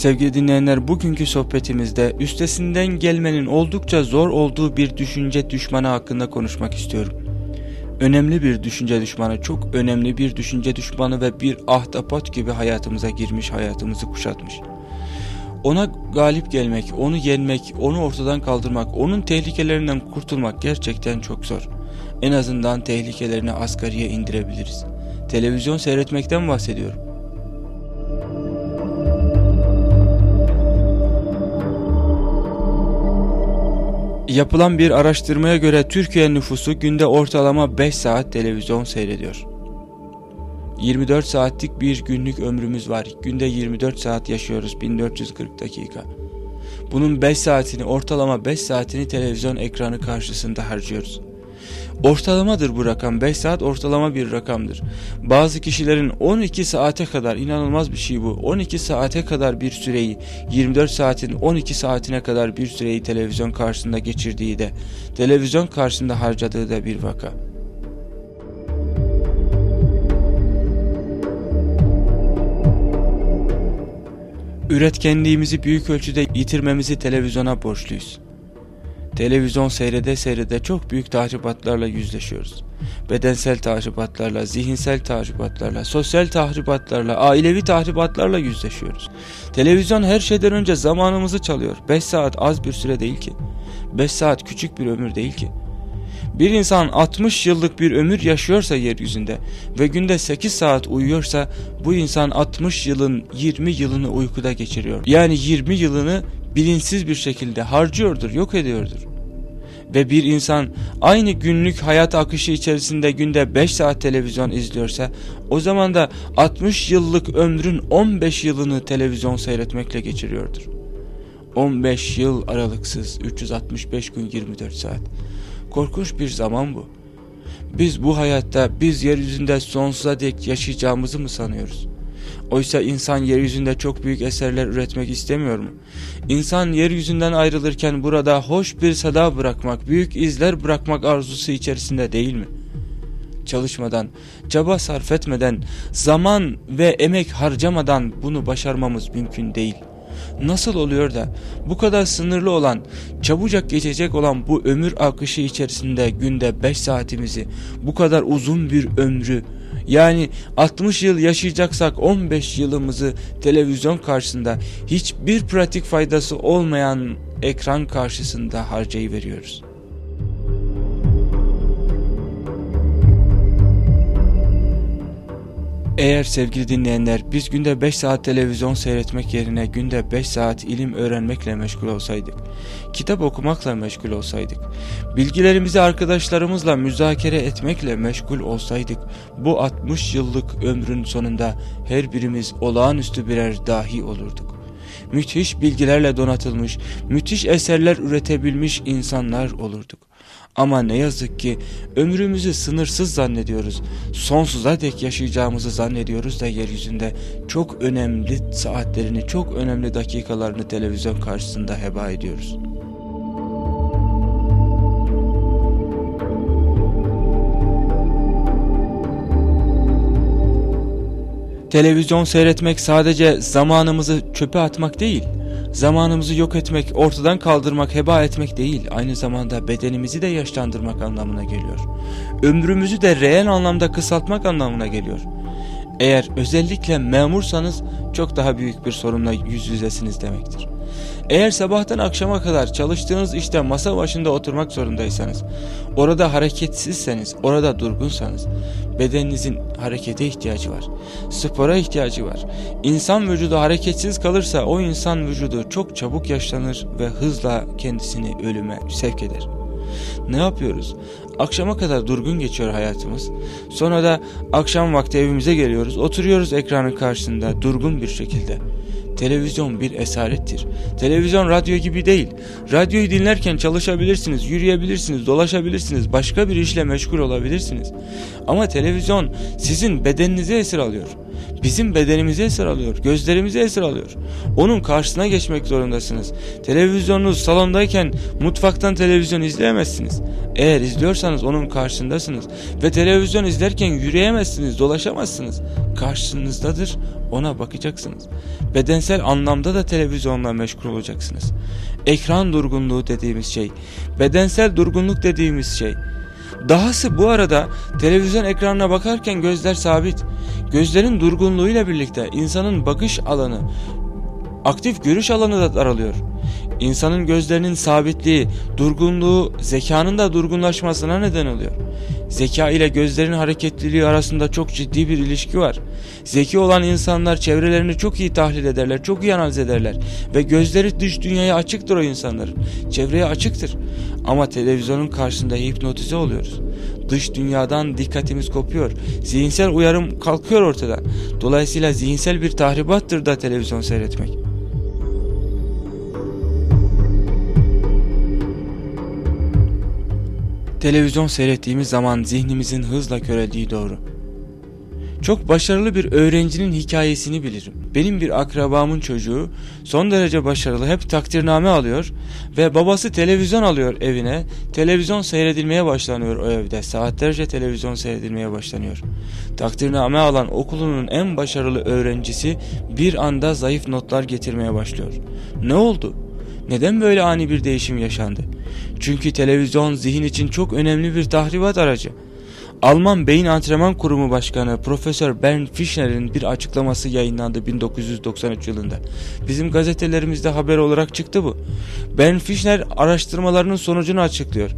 Sevgili dinleyenler bugünkü sohbetimizde üstesinden gelmenin oldukça zor olduğu bir düşünce düşmanı hakkında konuşmak istiyorum. Önemli bir düşünce düşmanı, çok önemli bir düşünce düşmanı ve bir ahtapot gibi hayatımıza girmiş, hayatımızı kuşatmış. Ona galip gelmek, onu yenmek, onu ortadan kaldırmak, onun tehlikelerinden kurtulmak gerçekten çok zor. En azından tehlikelerini asgariye indirebiliriz. Televizyon seyretmekten bahsediyorum. Yapılan bir araştırmaya göre Türkiye nüfusu günde ortalama 5 saat televizyon seyrediyor. 24 saatlik bir günlük ömrümüz var. Günde 24 saat yaşıyoruz 1440 dakika. Bunun 5 saatini ortalama 5 saatini televizyon ekranı karşısında harcıyoruz. Ortalamadır bu rakam. 5 saat ortalama bir rakamdır. Bazı kişilerin 12 saate kadar inanılmaz bir şey bu. 12 saate kadar bir süreyi 24 saatin 12 saatine kadar bir süreyi televizyon karşısında geçirdiği de televizyon karşısında harcadığı da bir vaka. Üretkenliğimizi büyük ölçüde yitirmemizi televizyona borçluyuz. Televizyon seyrede seyrede çok büyük tahribatlarla yüzleşiyoruz. Bedensel tahribatlarla, zihinsel tahribatlarla, sosyal tahribatlarla, ailevi tahribatlarla yüzleşiyoruz. Televizyon her şeyden önce zamanımızı çalıyor. 5 saat az bir süre değil ki. 5 saat küçük bir ömür değil ki. Bir insan 60 yıllık bir ömür yaşıyorsa yeryüzünde ve günde 8 saat uyuyorsa bu insan 60 yılın 20 yılını uykuda geçiriyor. Yani 20 yılını bilinçsiz bir şekilde harcıyordur, yok ediyordur. Ve bir insan aynı günlük hayat akışı içerisinde günde 5 saat televizyon izliyorsa o zaman da 60 yıllık ömrün 15 yılını televizyon seyretmekle geçiriyordur. 15 yıl aralıksız 365 gün 24 saat. Korkunç bir zaman bu. Biz bu hayatta biz yeryüzünde sonsuza dek yaşayacağımızı mı sanıyoruz? Oysa insan yeryüzünde çok büyük eserler üretmek istemiyor mu? İnsan yeryüzünden ayrılırken burada hoş bir sada bırakmak, büyük izler bırakmak arzusu içerisinde değil mi? Çalışmadan, çaba sarf etmeden, zaman ve emek harcamadan bunu başarmamız mümkün değil. Nasıl oluyor da bu kadar sınırlı olan, çabucak geçecek olan bu ömür akışı içerisinde günde 5 saatimizi, bu kadar uzun bir ömrü, yani 60 yıl yaşayacaksak 15 yılımızı televizyon karşısında hiçbir pratik faydası olmayan ekran karşısında harcayıveriyoruz. Eğer sevgili dinleyenler biz günde 5 saat televizyon seyretmek yerine günde 5 saat ilim öğrenmekle meşgul olsaydık, kitap okumakla meşgul olsaydık, bilgilerimizi arkadaşlarımızla müzakere etmekle meşgul olsaydık, bu 60 yıllık ömrün sonunda her birimiz olağanüstü birer dahi olurduk. Müthiş bilgilerle donatılmış, müthiş eserler üretebilmiş insanlar olurduk. Ama ne yazık ki ömrümüzü sınırsız zannediyoruz. Sonsuza dek yaşayacağımızı zannediyoruz da yeryüzünde çok önemli saatlerini, çok önemli dakikalarını televizyon karşısında heba ediyoruz. Televizyon seyretmek sadece zamanımızı çöpe atmak değil zamanımızı yok etmek, ortadan kaldırmak, heba etmek değil, aynı zamanda bedenimizi de yaşlandırmak anlamına geliyor. Ömrümüzü de reel anlamda kısaltmak anlamına geliyor. Eğer özellikle memursanız çok daha büyük bir sorunla yüz yüzesiniz demektir. Eğer sabahtan akşama kadar çalıştığınız işte masa başında oturmak zorundaysanız, orada hareketsizseniz, orada durgunsanız, bedeninizin harekete ihtiyacı var. Spora ihtiyacı var. İnsan vücudu hareketsiz kalırsa o insan vücudu çok çabuk yaşlanır ve hızla kendisini ölüme sevk eder. Ne yapıyoruz? Akşama kadar durgun geçiyor hayatımız. Sonra da akşam vakti evimize geliyoruz. Oturuyoruz ekranın karşısında durgun bir şekilde. Televizyon bir esarettir. Televizyon radyo gibi değil. Radyoyu dinlerken çalışabilirsiniz, yürüyebilirsiniz, dolaşabilirsiniz, başka bir işle meşgul olabilirsiniz. Ama televizyon sizin bedeninize esir alıyor. Bizim bedenimizi esir alıyor, gözlerimizi esir alıyor. Onun karşısına geçmek zorundasınız. Televizyonunuz salondayken mutfaktan televizyon izleyemezsiniz. Eğer izliyorsanız onun karşısındasınız ve televizyon izlerken yürüyemezsiniz, dolaşamazsınız. Karşınızdadır, ona bakacaksınız. Bedensel anlamda da televizyonla meşgul olacaksınız. Ekran durgunluğu dediğimiz şey, bedensel durgunluk dediğimiz şey. Dahası bu arada televizyon ekranına bakarken gözler sabit. Gözlerin durgunluğuyla birlikte insanın bakış alanı, aktif görüş alanı da daralıyor. İnsanın gözlerinin sabitliği, durgunluğu zekanın da durgunlaşmasına neden oluyor. Zeka ile gözlerin hareketliliği arasında çok ciddi bir ilişki var. Zeki olan insanlar çevrelerini çok iyi tahlil ederler, çok iyi analiz ederler ve gözleri dış dünyaya açıktır o insanların. Çevreye açıktır. Ama televizyonun karşısında hipnotize oluyoruz. Dış dünyadan dikkatimiz kopuyor. Zihinsel uyarım kalkıyor ortadan. Dolayısıyla zihinsel bir tahribattır da televizyon seyretmek. Televizyon seyrettiğimiz zaman zihnimizin hızla köreldiği doğru. Çok başarılı bir öğrencinin hikayesini bilirim. Benim bir akrabamın çocuğu son derece başarılı hep takdirname alıyor ve babası televizyon alıyor evine. Televizyon seyredilmeye başlanıyor o evde. Saatlerce televizyon seyredilmeye başlanıyor. Takdirname alan okulunun en başarılı öğrencisi bir anda zayıf notlar getirmeye başlıyor. Ne oldu? Neden böyle ani bir değişim yaşandı? Çünkü televizyon zihin için çok önemli bir tahribat aracı. Alman Beyin Antrenman Kurumu Başkanı Profesör Bernd Fischner'in bir açıklaması yayınlandı 1993 yılında. Bizim gazetelerimizde haber olarak çıktı bu. Bernd Fischner araştırmalarının sonucunu açıklıyor.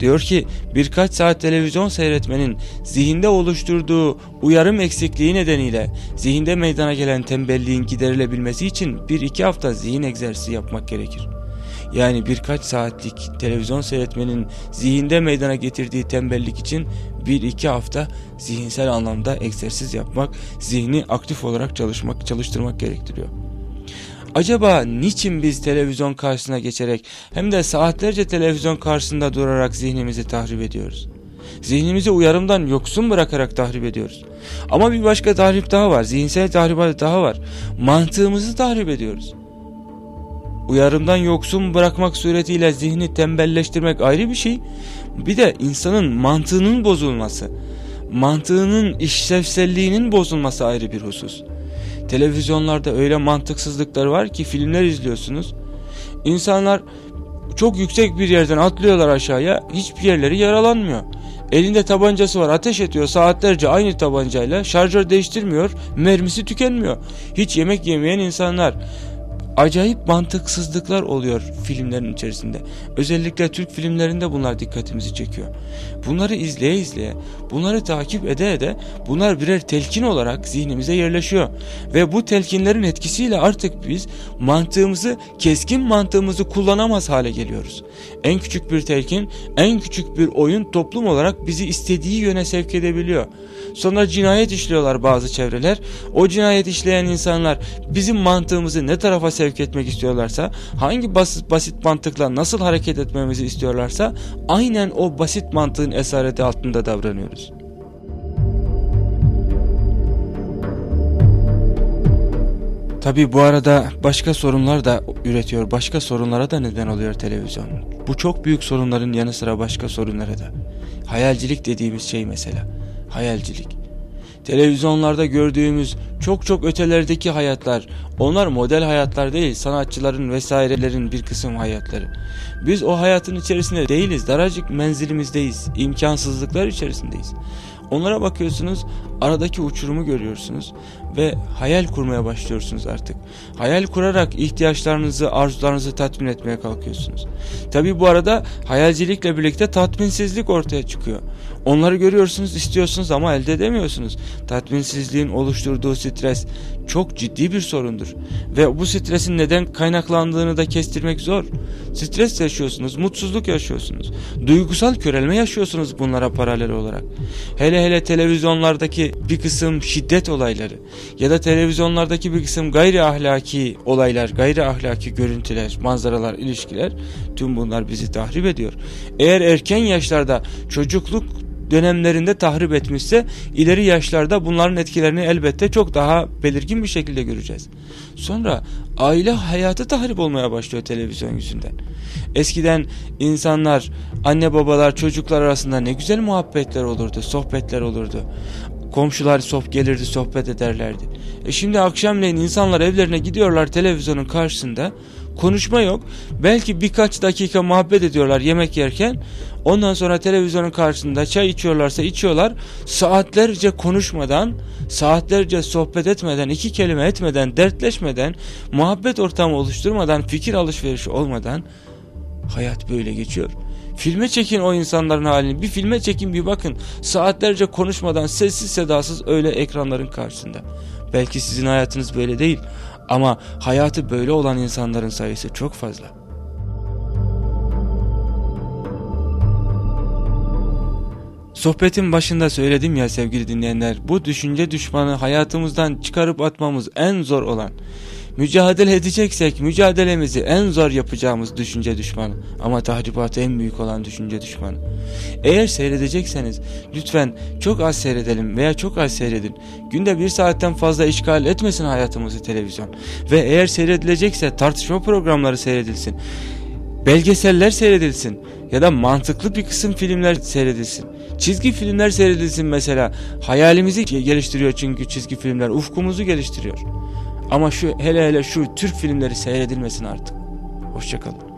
Diyor ki birkaç saat televizyon seyretmenin zihinde oluşturduğu uyarım eksikliği nedeniyle zihinde meydana gelen tembelliğin giderilebilmesi için 1-2 hafta zihin egzersizi yapmak gerekir yani birkaç saatlik televizyon seyretmenin zihinde meydana getirdiği tembellik için bir iki hafta zihinsel anlamda egzersiz yapmak, zihni aktif olarak çalışmak, çalıştırmak gerektiriyor. Acaba niçin biz televizyon karşısına geçerek hem de saatlerce televizyon karşısında durarak zihnimizi tahrip ediyoruz? Zihnimizi uyarımdan yoksun bırakarak tahrip ediyoruz. Ama bir başka tahrip daha var. Zihinsel tahribat daha var. Mantığımızı tahrip ediyoruz. Uyarımdan yoksun bırakmak suretiyle zihni tembelleştirmek ayrı bir şey. Bir de insanın mantığının bozulması, mantığının işlevselliğinin bozulması ayrı bir husus. Televizyonlarda öyle mantıksızlıklar var ki filmler izliyorsunuz. İnsanlar çok yüksek bir yerden atlıyorlar aşağıya hiçbir yerleri yaralanmıyor. Elinde tabancası var ateş ediyor saatlerce aynı tabancayla şarjör değiştirmiyor mermisi tükenmiyor. Hiç yemek yemeyen insanlar acayip mantıksızlıklar oluyor filmlerin içerisinde. Özellikle Türk filmlerinde bunlar dikkatimizi çekiyor. Bunları izleye izleye, bunları takip ede ede bunlar birer telkin olarak zihnimize yerleşiyor. Ve bu telkinlerin etkisiyle artık biz mantığımızı, keskin mantığımızı kullanamaz hale geliyoruz. En küçük bir telkin, en küçük bir oyun toplum olarak bizi istediği yöne sevk edebiliyor. Sonra cinayet işliyorlar bazı çevreler. O cinayet işleyen insanlar bizim mantığımızı ne tarafa sevk etmek istiyorlarsa, hangi basit, basit mantıkla nasıl hareket etmemizi istiyorlarsa aynen o basit mantığın esareti altında davranıyoruz. Tabi bu arada başka sorunlar da üretiyor. Başka sorunlara da neden oluyor televizyon. Bu çok büyük sorunların yanı sıra başka sorunlara da. Hayalcilik dediğimiz şey mesela hayalcilik. Televizyonlarda gördüğümüz çok çok ötelerdeki hayatlar, onlar model hayatlar değil, sanatçıların vesairelerin bir kısım hayatları. Biz o hayatın içerisinde değiliz, daracık menzilimizdeyiz, imkansızlıklar içerisindeyiz. Onlara bakıyorsunuz, aradaki uçurumu görüyorsunuz ve hayal kurmaya başlıyorsunuz artık. Hayal kurarak ihtiyaçlarınızı, arzularınızı tatmin etmeye kalkıyorsunuz. Tabi bu arada hayalcilikle birlikte tatminsizlik ortaya çıkıyor. Onları görüyorsunuz, istiyorsunuz ama elde edemiyorsunuz. Tatminsizliğin oluşturduğu stres çok ciddi bir sorundur. Ve bu stresin neden kaynaklandığını da kestirmek zor. Stres yaşıyorsunuz, mutsuzluk yaşıyorsunuz. Duygusal körelme yaşıyorsunuz bunlara paralel olarak. Hele hele televizyonlardaki bir kısım şiddet olayları ya da televizyonlardaki bir kısım gayri ahlaki olaylar, gayri ahlaki görüntüler, manzaralar, ilişkiler tüm bunlar bizi tahrip ediyor. Eğer erken yaşlarda çocukluk dönemlerinde tahrip etmişse ileri yaşlarda bunların etkilerini elbette çok daha belirgin bir şekilde göreceğiz. Sonra aile hayatı tahrip olmaya başlıyor televizyon yüzünden. Eskiden insanlar, anne babalar, çocuklar arasında ne güzel muhabbetler olurdu, sohbetler olurdu. Komşular sohbet gelirdi, sohbet ederlerdi. E şimdi akşamleyin insanlar evlerine gidiyorlar televizyonun karşısında. Konuşma yok. Belki birkaç dakika muhabbet ediyorlar yemek yerken. Ondan sonra televizyonun karşısında çay içiyorlarsa içiyorlar. Saatlerce konuşmadan, saatlerce sohbet etmeden, iki kelime etmeden, dertleşmeden, muhabbet ortamı oluşturmadan, fikir alışverişi olmadan hayat böyle geçiyor. Filme çekin o insanların halini. Bir filme çekin bir bakın. Saatlerce konuşmadan sessiz sedasız öyle ekranların karşısında. Belki sizin hayatınız böyle değil. Ama hayatı böyle olan insanların sayısı çok fazla. Sohbetin başında söyledim ya sevgili dinleyenler, bu düşünce düşmanı hayatımızdan çıkarıp atmamız en zor olan. Mücadele edeceksek mücadelemizi en zor yapacağımız düşünce düşmanı ama tahribatı en büyük olan düşünce düşmanı. Eğer seyredecekseniz lütfen çok az seyredelim veya çok az seyredin. Günde bir saatten fazla işgal etmesin hayatımızı televizyon. Ve eğer seyredilecekse tartışma programları seyredilsin. Belgeseller seyredilsin ya da mantıklı bir kısım filmler seyredilsin. Çizgi filmler seyredilsin mesela. Hayalimizi geliştiriyor çünkü çizgi filmler ufkumuzu geliştiriyor. Ama şu hele hele şu Türk filmleri seyredilmesin artık. Hoşçakalın.